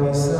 Holy Son.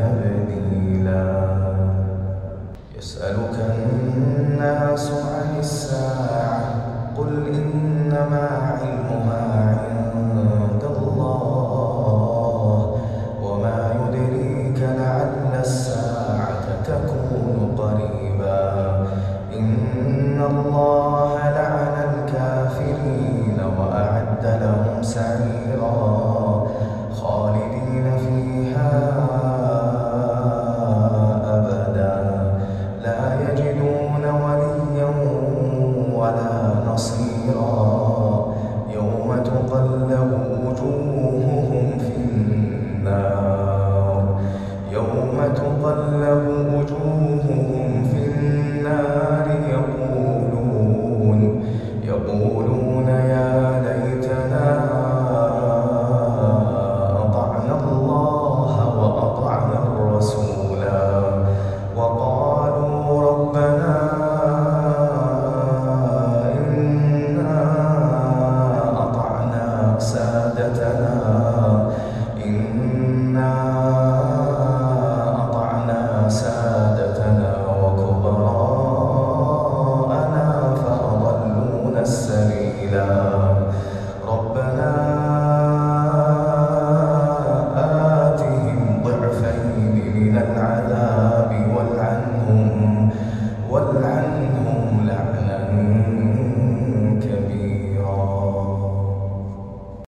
سعيرا خالدين فيها أبدا. لا يجدون وليا ولا نصيرا. يوم تقلب